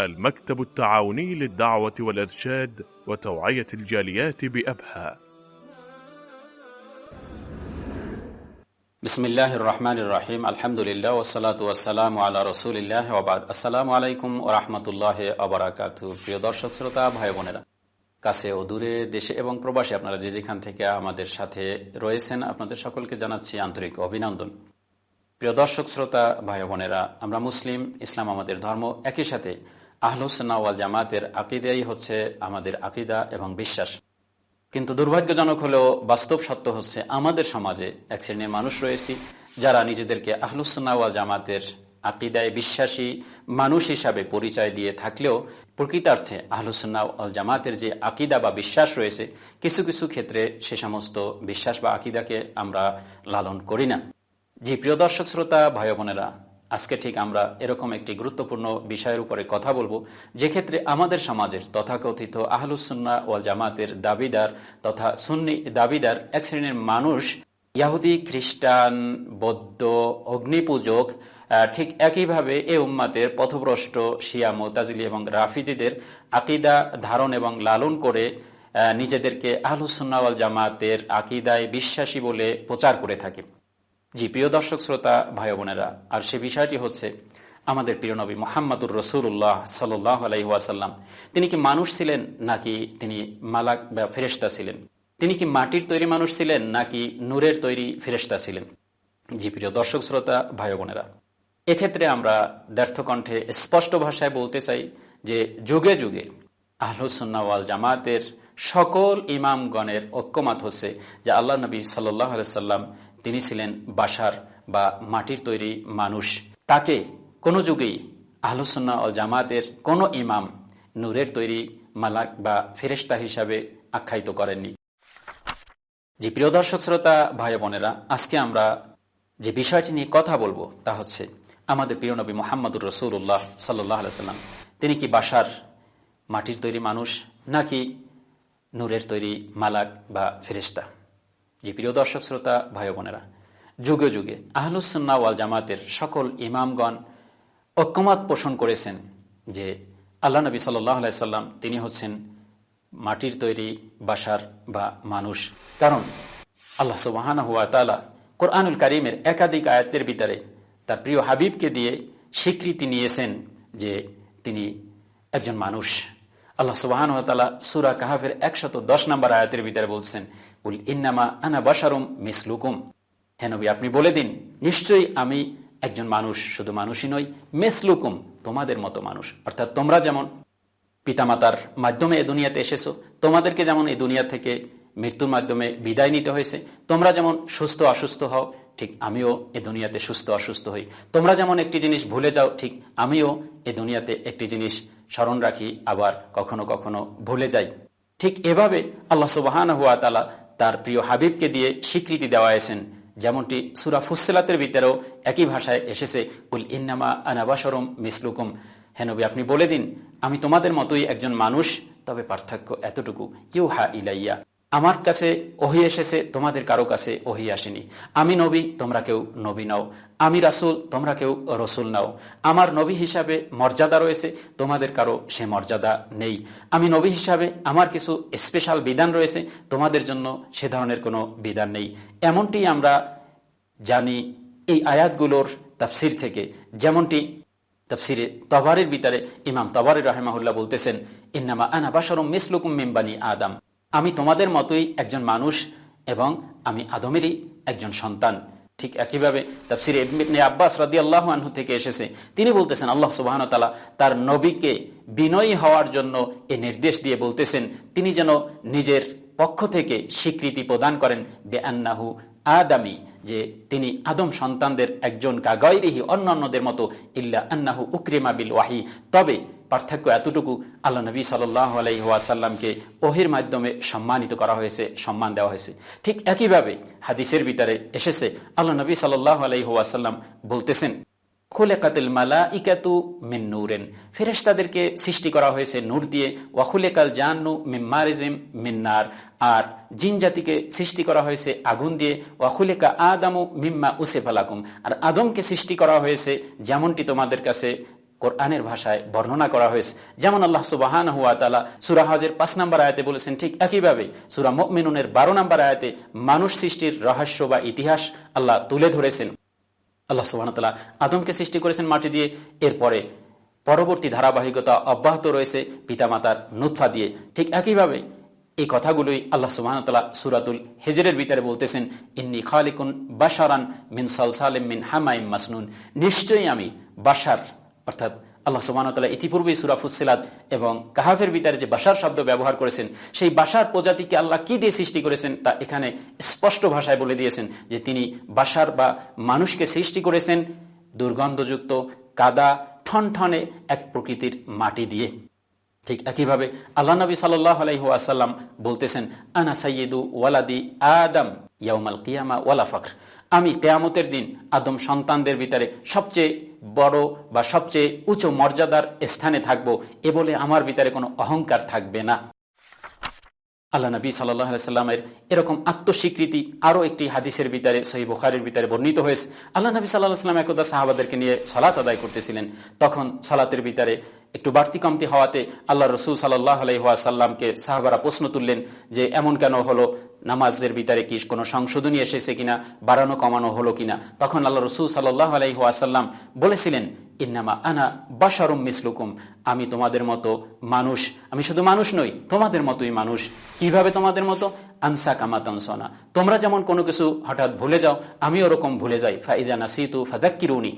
المكتب التعاوني للدعوة والإرشاد وتوعية الجاليات بأبها بسم الله الرحمن الرحيم الحمد لله والصلاة والسلام على رسول الله وبعد السلام عليكم ورحمة الله وبركاته প্রিয় দর্শক শ্রোতা ভাই বোনেরা কাছে ও দূরে দেশে এবং প্রবাসী আপনারা যে যেখান থেকে আমাদের সাথে রয়েছেন আপনাদের সকলকে জানাচ্ছি আন্তরিক অভিনন্দন প্রিয় দর্শক শ্রোতা ভাই বোনেরা আমরা মুসলিম ইসলাম আমাদের ধর্ম একই সাথে আহলুসনা ওয়াল জামাতের আকিদাই হচ্ছে আমাদের আকিদা এবং বিশ্বাস। কিন্তু দুর্ভাগ্যজনক হলেও বাস্তব সত্য হচ্ছে আমাদের সমাজে এক শ্রেণির মানুষ রয়েছে, যারা নিজেদেরকে আহলুসনা ওয়াল জামাতের আকিদায় বিশ্বাসী মানুষ হিসাবে পরিচয় দিয়ে থাকলেও প্রকৃতার্থে আহলুসন্না আল জামাতের যে আকিদা বা বিশ্বাস রয়েছে, কিছু কিছু ক্ষেত্রে সে সমস্ত বিশ্বাস বা আকিদাকে আমরা লালন করি না। জি, প্রিয় দর্শক, শ্রোতা, ভাই বোনেরা আজকে ঠিক আমরা এরকম একটি গুরুত্বপূর্ণ বিষয়ের উপরে কথা বলব। যে ক্ষেত্রে আমাদের সমাজের তথাকথিত আহলুসুন্না ওয়াল জামাতের দাবিদার তথা সুন্নি দাবিদার এক শ্রেণির মানুষ ইয়াহুদি, খ্রিস্টান, বৌদ্ধ, অগ্নিপূজক ঠিক একইভাবে এ উম্মাতের পথভ্রষ্ট শিয়া, মোতাজিলি এবং রাফিদিদের আকিদা ধারণ এবং লালন করে নিজেদেরকে আহলুসুন্নাওয়াল জামাতের আকিদায় বিশ্বাসী বলে প্রচার করে থাকে। জি, প্রিয় দর্শক, শ্রোতা, ভাই বোনেরা, আর সে বিষয়টি হচ্ছে আমাদের প্রিয় নবী মোহাম্মদুর রসুল্লাহ সাল্লাহ আলাইহাসাল্লাম তিনি কি মানুষ ছিলেন নাকি তিনি মালাক বা ফেরেস্তা ছিলেন? তিনি কি মাটির তৈরি মানুষ ছিলেন নাকি নূরের তৈরি ফেরেস্তা ছিলেন? জি, প্রিয় দর্শক, শ্রোতা, ভাই বোনেরা, এক্ষেত্রে আমরা দ্ব্যর্থকণ্ঠে স্পষ্ট ভাষায় বলতে চাই যে যুগে যুগে আহলুসুন্নাওয়াল জামাতের সকল ইমামগণের ঐক্যমাত হচ্ছে যে আল্লাহ নবী সাল্লাহ সাল্লাম তিনি ছিলেন বাসার বা মাটির তৈরি মানুষ। তাকে কোনো যুগেই আহলুসুন্না ও জামাতের কোনো ইমাম, নূরের তৈরি মালাক বা ফেরেস্তা হিসাবে আখ্যায়িত করেননি। যে প্রিয় দর্শক, শ্রোতা, ভাই বোনেরা, আজকে আমরা যে বিষয়টি নিয়ে কথা বলব তা হচ্ছে আমাদের প্রিয় নবী মোহাম্মদুর রসুল্লাহ সাল্লাহ সাল্লাম তিনি কি বাসার মাটির তৈরি মানুষ নাকি নূরের তৈরি মালাক বা ফেরিস্তা যে প্রিয় দর্শক, শ্রোতা, ভাই বোনেরা, যুগে যুগে আহলুসন্না ওয়াল জামাতের সকল ইমামগণ ঐক্যমত পোষণ করেছেন যে আল্লাহ নবী সাল্লাম, তিনি হচ্ছেন মাটির তৈরি বাসার বা মানুষ। কারণ আল্লাহ সুবাহানা হুয়া তালা কোরআনুল করিমের একাধিক আয়াতের ভিতরে তার প্রিয় হাবিবকে দিয়ে স্বীকৃতি নিয়েছেন যে তিনি একজন মানুষ। আল্লাহ সুবাহান সুরা কাহাফের একশত দশ নম্বর আয়াতের ভিতরে বলছেন উল ইন্নামা আনা বাসারুম মিসলুকুম। হেনবি আপনি বলে দিন, নিশ্চয়ই আমি একজন মানুষ, শুধু মানুষই নই, মেসলুকুম, তোমাদের মতো মানুষ। অর্থাৎ তোমরা যেমন পিতামাতার মাধ্যমে এ দুনিয়াতে এসেছ, তোমাদেরকে যেমন এই দুনিয়া থেকে মৃত্যুর মাধ্যমে বিদায় নিতে হয়েছে, তোমরা যেমন সুস্থ অসুস্থ হও, ঠিক আমিও এ দুনিয়াতে সুস্থ অসুস্থ হই। তোমরা যেমন একটি জিনিস ভুলে যাও, ঠিক আমিও এ দুনিয়াতে একটি জিনিস স্মরণ রাখি, আবার কখনো কখনো ভুলে যাই। ঠিক এভাবে আল্লাহ সুবাহান হুয়া তালা তার প্রিয় হাবিবকে দিয়ে স্বীকৃতি দেওয়া হয়েছেন। যেমনটি সুরা ফুসলাতের ভিতরেও একই ভাষায় এসেছে উল ইন্নামা আনাবাসরম মিসলুকুম। হেনবি আপনি বলে দিন, আমি তোমাদের মতোই একজন মানুষ, তবে পার্থক্য এতটুকু। ইউ হা ইলাইয়া। আমার কাছে ওহি এসেছে, তোমাদের কারও কাছে ওহি আসেনি। আমি নবী, তোমরা কেউ নবী নাও। আমি রাসুল, তোমরা কেউ রসুল নাও। আমার নবী হিসাবে মর্যাদা রয়েছে, তোমাদের কারও সে মর্যাদা নেই। আমি নবী হিসাবে আমার কিছু স্পেশাল বিধান রয়েছে, তোমাদের জন্য সে ধরনের কোনো বিধান নেই। এমনটি আমরা জানি এই আয়াতগুলোর তাফসির থেকে। যেমনটি তফসিরে তবারের ভিতরে ইমাম তবারের রহেমাহুল্লাহ বলতেছেন, ইন্নামা আনা বাসরম মিসলুকুম মিম্বানি আদাম। আমি তোমাদের মতোই একজন মানুষ এবং আমি আদমেরই একজন সন্তান। ঠিক একইভাবে তাফসির আব্বাস রাদি আল্লাহ আনহু থেকে এসেছে। তিনি বলতেছেন, আল্লাহ সুবাহন তালা তার নবীকে বিনয়ী হওয়ার জন্য এ নির্দেশ দিয়ে বলতেছেন, তিনি যেন নিজের পক্ষ থেকে স্বীকৃতি প্রদান করেন বে আন্নাহু আদামি, যে তিনি আদম সন্তানদের একজন কাগৈরিহি অন্যান্যদের মতো, ইল্লা আন্নাহু উক্রিমা বিল ওয়াহি। তবে পার্থক্য এতটুকু আল্লাহ নবী সাল্লাহ আলাইসাল্লামকে ওহির মাধ্যমে সম্মানিত করা হয়েছে, সম্মান দেওয়া হয়েছে। ঠিক একইভাবে হাদিসের ভিতরে এসেছে, আল্লাহ নবী সাল্লাহ আলাইসাল্লাম বলতেছেন, খুলেকাতিল মালা ইকাতু মিন নূরেন। ফেরেশতাদেরকে সৃষ্টি করা হয়েছে নূর দিয়ে ওয়াখুলেকাল জান্নু মিম্মারিজিম মিন্নার আর জিন জাতিকে সৃষ্টি করা হয়েছে আগুন দিয়ে ওয়াখুলেকা আদামু মিম্মা উসে ফালাকুম আর আদমকে সৃষ্টি করা হয়েছে যেমনটি তোমাদের কাছে কোরআনের ভাষায় বর্ণনা করা হয়েছে। যেমন আল্লাহ সুবাহান হুয়া তালা সুরা হজের পাঁচ নম্বর আয়াতে বলেছেন, ঠিক একইভাবে সুরা মিনুনের বারো নম্বর আয়াতে মানুষ সৃষ্টির রহস্য বা ইতিহাস আল্লাহ তুলে ধরেছেন। আল্লাহ তালা আদমকে সৃষ্টি করেছেন মাটি দিয়ে, এরপরে পরবর্তী ধারাবাহিকতা অব্যাহত রয়েছে পিতামাতার নুৎফা দিয়ে। ঠিক একইভাবে এই কথাগুলোই আল্লাহ সুবাহতাল্লাহ সুরাতুল হেজরের ভিতরে বলতেছেন, ইন্নি খালিকুন বাসারান মিন সালসালিম মিন হামাইম মাসনুন। নিশ্চয়ই আমি বাসার অর্থাৎ আল্লাহ সুবাহতাল্লাহ ইতিপূর্বেই সুরাফুসিলাদ এবং কাহাফের ভিতরে যে বাসার শব্দ ব্যবহার করেছেন, সেই বাসার প্রজাতিকে আল্লাহ কি দিয়ে সৃষ্টি করেছেন তা এখানে স্পষ্ট ভাষায় বলে দিয়েছেন যে তিনি বাসার বা মানুষকে সৃষ্টি করেছেন দুর্গন্ধযুক্ত, কাদা, ঠনঠনে এক প্রকৃতির মাটি দিয়ে। ঠিক একইভাবে আল্লাহ নবী সাল্লাহ বলতেছেন, আনা সাইয়েদু ওয়ালাদি আদম ইয়াউমাল কিয়ামা ওয়ালা ফখর। আমি কেয়ামতের দিন আদম সন্তানদের ভিতরে সবচেয়ে বড় বা সবচেয়ে উঁচু মর্যাদার স্থানে থাকব এ বলে আমার ভিতরে কোনো অহংকার থাকবে না। আল্লাহ নবী সাল্লামের এরকম আত্মস্বীকৃতি আরও একটি হাদিসের ভিতরে সহি বুখারের ভিতরে বর্ণিত হয়েছে। আল্লাহ নবী সাল্লাহ সাল্লাম একদা সাহাবাদেরকে নিয়ে সালাত আদায় করতেছিলেন। তখন সালাতের ভিতরে একটু বাড়তি কমতি হওয়াতে আল্লাহ রসুল সাল্লাহ আলাইসাল্লামকে সাহাবারা প্রশ্ন তুললেন যে এমন কেন হলো? নামাজের ভিতরে কি কোনো সংশোধনী এসেছে কিনা? বাড়ানো কমানো হলো কিনা? তখন আল্লাহ রসুল সাল্লাহ আলাইহাসাল্লাম বলেছিলেন, ইন্নামা আনা বাসারুম মিসলুকুম। আমি তোমাদের মতো মানুষ, আমি শুধু মানুষ নই, তোমাদের মতোই মানুষ। কীভাবে তোমাদের মতো? আনসা কামাতানসনা তোমরা যেমন কোনো কিছু হঠাৎ ভুলে যাও আমি ওরকম ভুলে যাই। ফাইদা নাসিতু ফাজাক্কিরুনি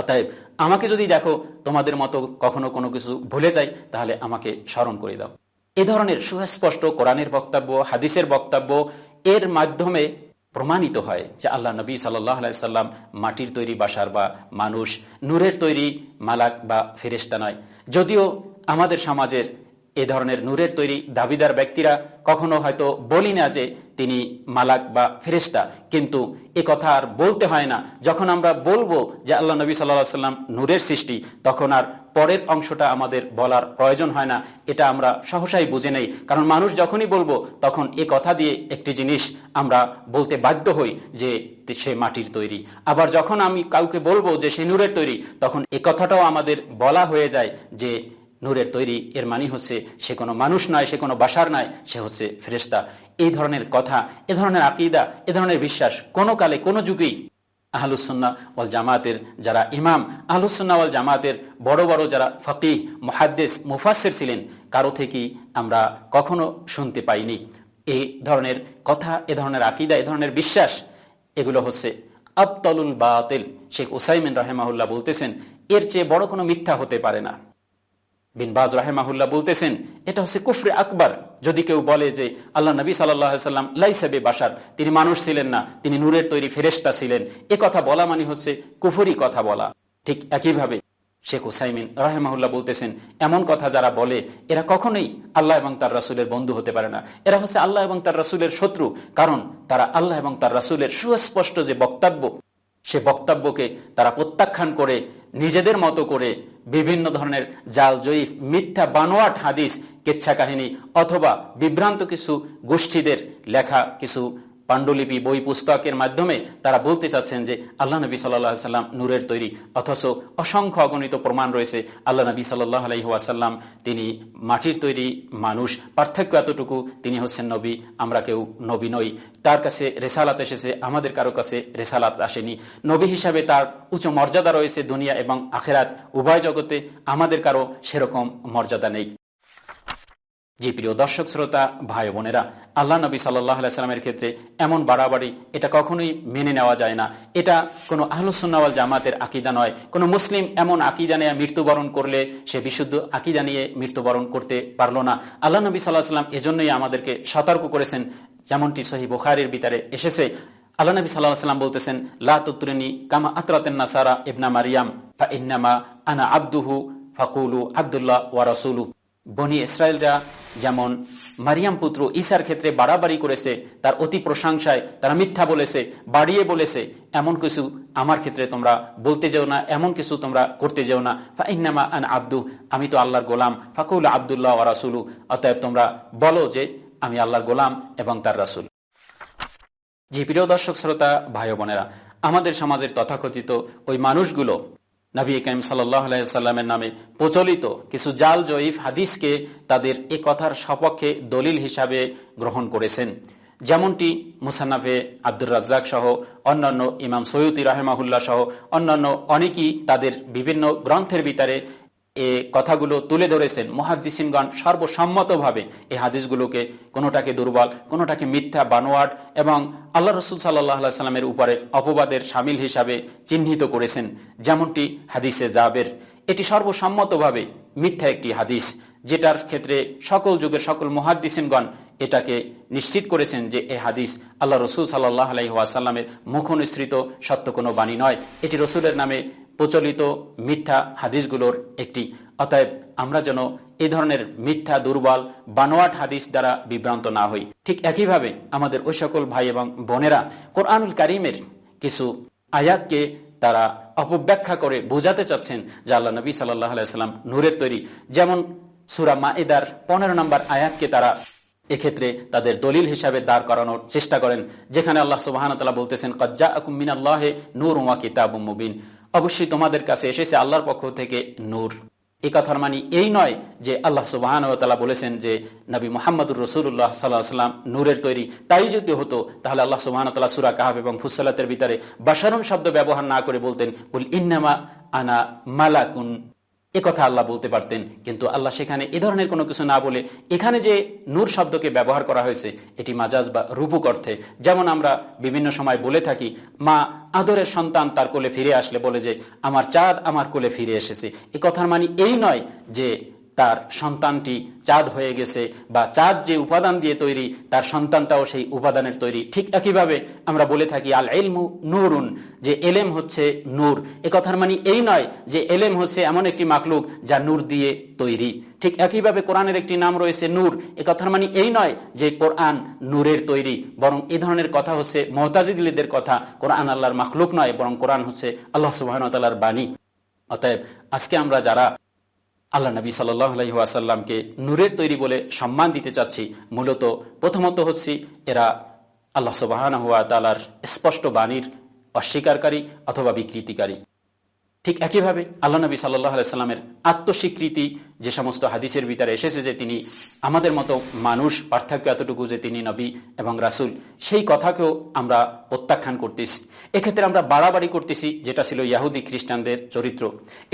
অতএব আমাকে যদি দেখো তোমাদের মতো কখনো কোনো কিছু ভুলে যাই, তাহলে আমাকে স্মরণ করে দাও। এ ধরনের সুস্পষ্ট কোরআনের বক্তব্য, হাদিসের বক্তব্য এর মাধ্যমে প্রমাণিত হয় যে আল্লাহ নবী সাল্লাম মাটির তৈরি বাসার বা মানুষ, নূরের তৈরি মালাক বা ফেরিস্তা নয়। যদিও আমাদের সমাজের এ ধরনের নূরের তৈরি দাবিদার ব্যক্তিরা কখনো হয়তো বলি না যে তিনি মালাক বা ফেরিস্তা কিন্তু এ কথা আর বলতে হয় না। যখন আমরা বলব যে আল্লাহ নবী সাল্লাহ সাল্লাম নূরের সৃষ্টি, তখন আর পরের অংশটা আমাদের বলার প্রয়োজন হয় না। এটা আমরা সহসাই বুঝে নেই। কারণ মানুষ যখনই বলব, তখন এ কথা দিয়ে একটি জিনিস আমরা বলতে বাধ্য হই যে সে মাটির তৈরি। আবার যখন আমি কাউকে বলব যে সে নূরের তৈরি, তখন এ কথাটাও আমাদের বলা হয়ে যায় যে নূরের তৈরি এর মানি হচ্ছে সে কোনো মানুষ নয়, সে কোনো বাসার নয়, সে হচ্ছে ফেরেস্তা এই ধরনের কথা, এ ধরনের আকিদা, এ ধরনের বিশ্বাস কোনো কালে, কোনো যুগেই আহলুসন্না ওয়াল জামাতের যারা ইমাম আহলুসন্না ওয়াল জামাতের বড় বড় যারা ফকিহ, মহাদ্দেস মুফাসের ছিলেন, কারও থেকেই আমরা কখনো শুনতে পাইনি। এই ধরনের কথা, এ ধরনের আকিদা, এ ধরনের বিশ্বাস, এগুলো হচ্ছে আবতলুল বাতিল। শেখ ওসাইমিন রাহেমাহুল্লাহ বলতেছেন, এর চেয়ে বড় কোনো মিথ্যা হতে পারে না। বিন বাজ রাহেমাহুল্লাহ বলতেছেন, এটা হচ্ছে কুফরে আকবর। যদি কেউ বলে যে আল্লাহ নবী সাল্লাম লাইসাবে বাসার তিনি মানুষ ছিলেন না, তিনি নূরের তৈরি ফেরেস্তা ছিলেন, এ কথা বলা মানে হচ্ছে কুফুরি কথা বলা। ঠিক একইভাবে শেখ হুসাইমিন রাহেমাহুল্লাহ বলতেছেন, এমন কথা যারা বলে, এরা কখনোই আল্লাহ এবং তার রাসুলের বন্ধু হতে পারে না। এরা হচ্ছে আল্লাহ এবং তার রাসুলের শত্রু, কারণ তারা আল্লাহ এবং তার রাসুলের সুস্পষ্ট যে বক্তব্য সে বক্তব্যকে তারা প্রত্যাখ্যান করে, নিজেদের মতো করে বিভিন্ন ধরনের জাল, জয়ীফ, মিথ্যা, বানোয়াট হাদিস কেচ্ছা কাহিনী অথবা বিভ্রান্ত কিছু গোষ্ঠীদের লেখা কিছু পাণ্ডুলিপি, বই, পুস্তকের মাধ্যমে তারা বলতে চাচ্ছেন যে আল্লাহ নবী সাল্লাহ সাল্লাম নূরের তৈরি। অথচ অসংখ্য অগণিত প্রমাণ রয়েছে। আল্লাহ নবী সাল্লাহ আলহিহাসাল্লাম তিনি মাটির তৈরি মানুষ। পার্থক্য এতটুকু, তিনি হচ্ছেন নবী, আমরা কেউ নবী নই। তার কাছে রেসালাত এসেছে, আমাদের কারও কাছে রেসালাত আসেনি। নবী হিসাবে তার উচ্চ মর্যাদা রয়েছে দুনিয়া এবং আখেরাত। উভয় জগতে আমাদের কারও সেরকম মর্যাদা নেই। জি প্রিয় দর্শক, শ্রোতা, ভাই বোনেরা, আল্লাহ নবী সাল্লাহ ক্ষেত্রে এমন বাড়াবাড়ি এটা কখনোই মেনে নেওয়া যায় না। এটা কোনো আহলুসুন্নাওয়াল জামাতের আকিদা নয়। কোনো মুসলিম এমন আকিদা নিয়ে মৃত্যুবরণ করলে সে বিশুদ্ধ আকিদা নিয়ে মৃত্যুবরণ করতে পারল না। আল্লাহ নবী সাল্লাহ সাল্লাম এজন্যই আমাদেরকে সতর্ক করেছেন, যেমনটি সহি বোখারের ভিতরে এসেছে। আল্লাহ নবী সাল্লাহ সাল্লাম বলতেছেন, লা লাতুত্রিনী কামা আতরাতেন নাসারা ইবনা মারিয়াম, ফা ইন্নামা আনা আব্দুহু, ফাকুলু আবদুল্লাহ ওয়া রসুলু। বনি ইসরায়েলরা যেমন মারিয়াম পুত্র ঈসার ক্ষেত্রে বাড়াবাড়ি করেছে, তার অতি প্রশংসায় তারা মিথ্যা বলেছে, বাড়িয়ে বলেছে, এমন কিছু আমার ক্ষেত্রে তোমরা বলতে যেও না, এমন কিছু তোমরা করতে যেও না। ফাইনামা আন আব্দু, আমি তো আল্লাহর গোলাম। ফাকুল আবদুল্লাহ রাসুলু, অতএব তোমরা বলো যে আমি আল্লাহর গোলাম এবং তার রাসুল। জি, প্রিয় দর্শক, শ্রোতা, ভাই বোনেরা, আমাদের সমাজের তথাকথিত ওই মানুষগুলো নবী কাইম সাল্লামের নামে প্রচলিত কিছু জাল জয়ীফ হাদিসকে তাদের এ কথার সপক্ষে দলিল হিসাবে গ্রহণ করেছেন। যেমনটি মুসান্নাফে আব্দুর রাজ্জাক সহ অন্যান্য ইমাম সৈয়দি রাহেমাহুল্লাহ সহ অন্যান্য অনেকেই তাদের বিভিন্ন গ্রন্থের ভিতরে এ কথাগুলো তুলে ধরেছেন মহাদ্দিসিনগণ সর্বসম্মতভাবে। এই হাদিসগুলোকে কোনোটাকে দুর্বল, কোনোটাকে মিথ্যা, বানোয়াট এবং আল্লাহ রসুল সাল্লাহ সাল্লামের উপরে অপবাদের সামিল হিসাবে চিহ্নিত করেছেন, যেমনটি হাদিসে জাবের। এটি সর্বসম্মতভাবে মিথ্যা একটি হাদিস, যেটার ক্ষেত্রে সকল যুগের সকল মহাদ্দিসিনগণ এটাকে নিশ্চিত করেছেন যে এ হাদিস আল্লাহ রসুল সাল্লাহ আলহিহাসাল্লামের মুখনিসৃত, সত্য কোনো বাণী নয়। এটি রসুলের নামে প্রচলিত মিথ্যা হাদিসগুলোর একটি। অতএব আমরা যেন এ ধরনের মিথ্যা, দুর্বল, বানোয়াট হাদিস দ্বারা বিভ্রান্ত না হই। ঠিক একইভাবে আমাদের ওই সকল ভাই এবং বোনেরা কোরআনুল কারিমের কিছু আয়াতকে তারা অপব্যাখ্যা করে বোঝাতে চাচ্ছেন যে আল্লাহ নবী সাল্লাহ আলাইসাল্লাম নূরের তৈরি। যেমন সুরা মাইদার পনেরো নম্বর আয়াতকে তারা এক্ষেত্রে তাদের দলিল হিসাবে দাঁড় করানোর চেষ্টা করেন, যেখানে আল্লাহ সুবাহান বলতেছেন কজ্জা আকুমিন আল্লাহে নূর ওয়া কিতাব মুবিন। অবশ্যই তোমাদের কাছে এসেছে আল্লাহর পক্ষ থেকে নূর। এ কথার মানে এই নয় যে আল্লাহ সুবাহান বলেছেন যে নবী মোহাম্মদুর রসুল্লাহ সাল্লাহ সাল্লাম নূরের তৈরি। তাই যদি হতো, তাহলে আল্লাহ সুবাহান তাল্লাহ সুরা কাহাব এবং ফুসলাতের ভিতরে বাসারুন শব্দ ব্যবহার না করে বলতেন, কুল ইন্নামা আনা মালাকুন এ কথা আল্লাহ বলতে পারতেন। কিন্তু আল্লাহ সেখানে এ ধরনের কোনো কিছু না বলে এখানে যে নূর শব্দকে ব্যবহার করা হয়েছে, এটি মাজাজ বা রূপক অর্থে। যেমন আমরা বিভিন্ন সময় বলে থাকি, মা আদরের সন্তান তার কোলে ফিরে আসলে বলে যে, আমার চাঁদ আমার কোলে ফিরে এসেছে। এ কথার মানে এই নয় যে তার সন্তানটি চাঁদ হয়ে গেছে বা চাঁদ যে উপাদান দিয়ে তৈরি, তার সন্তানটাও সেই উপাদানের তৈরি। ঠিক একইভাবে আমরা বলে থাকি আল এলমু নুরুন, যে এলেম হচ্ছে নূর। কথার মানে এই নয় যে এলেম হচ্ছে এমন একটি মাকলুক যা নূর দিয়ে তৈরি। ঠিক একইভাবে কোরআনের একটি নাম রয়েছে নূর। কথার মানে এই নয় যে কোরআন নূরের তৈরি, বরং এ ধরনের কথা হচ্ছে মহতাজিদুলিদের কথা। কোরআন আল্লাহর মাকলুক নয়, বরং কোরআন হচ্ছে আল্লাহ সুবাহ বাণী। অতএব আজকে আমরা যারা আল্লাহ নবী সাল্লাহ আসাল্লামকে নূরের তৈরি বলে সম্মান দিতে চাচ্ছি। মূলত প্রথমত হচ্ছি এরা আল্লাহ সুবাহান হুয়া তালার স্পষ্ট বাণীর অস্বীকারী অথবা বিকৃতিকারী। ঠিক একইভাবে আল্লাহ নবী সাল্লাহ আলাইস্লামের আত্মস্বীকৃতি যে সমস্ত হাদিসের ভিতরে এসেছে যে তিনি আমাদের মতো মানুষ, পার্থক্য এতটুকু যে তিনি নবী এবং রাসুল, সেই কথাকেও আমরা প্রত্যাখ্যান করতেছি। এক্ষেত্রে আমরা বাড়াবাড়ি করতেছি, যেটা ছিল ইয়াহুদি খ্রিস্টানদের চরিত্র।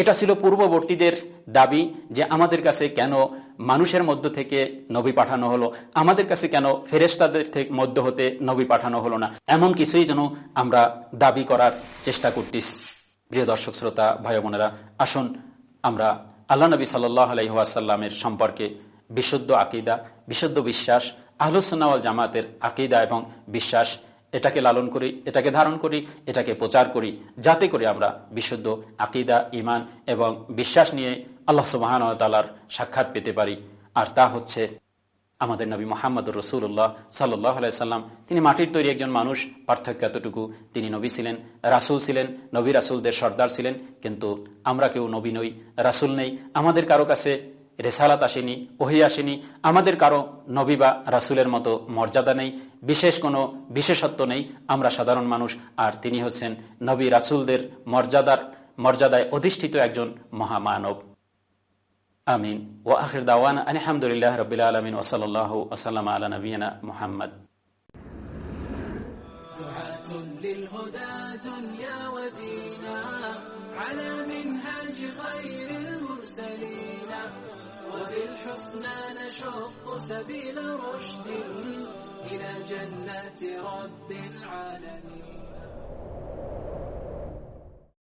এটা ছিল পূর্ববর্তীদের দাবি যে আমাদের কাছে কেন মানুষের মধ্য থেকে নবী পাঠানো হলো, আমাদের কাছে কেন ফেরেস্তাদের থেকে মধ্য হতে নবী পাঠানো হলো না, এমন কিছুই যেন আমরা দাবি করার চেষ্টা করতেছি। প্রিয় দর্শক, শ্রোতা, ভাই বোনেরা, আসুন আমরা আল্লাহ নবী সাল্লাহ আলহিহাসাল্লামের সম্পর্কে বিশুদ্ধ আকিদা, বিশুদ্ধ বিশ্বাস আহলুসনাওয়াল জামাতের আকিদা এবং বিশ্বাস এটাকে লালন করি, এটাকে ধারণ করি, এটাকে প্রচার করি, যাতে করে আমরা বিশুদ্ধ আকিদা ইমান এবং বিশ্বাস নিয়ে আল্লাহ সুবাহানতালার সাক্ষাৎ পেতে পারি। আর তা হচ্ছে আমাদের নবী মোহাম্মদ রসুল্লাহ সাল্লাহ সাল্লাম, তিনি মাটির তৈরি একজন মানুষ। পার্থক্য এতটুকু, তিনি নবী ছিলেন, রাসুল ছিলেন, নবী রাসুলদের সর্দার ছিলেন, কিন্তু আমরা কেউ নবী নই, রাসুল নেই। আমাদের কারও কাছে রেসালাত আসেনি, ওহি আসেনি। আমাদের কারও নবী বা রাসুলের মতো মর্যাদা নেই, বিশেষ কোনো বিশেষত্ব নেই। আমরা সাধারণ মানুষ, আর তিনি হচ্ছেন নবী রাসুলদের মর্যাদার, মর্যাদায় অধিষ্ঠিত একজন মহামানব। آمين. وآخر دعوانا أن الحمد لله رب العالمين وصلى الله وسلم على نبينا محمد. دعاة للهدى دنيا ودينا على منهاج خير المرسلين. وبالحسنى نشق سبيل رشد إلى جنات رب العالمين.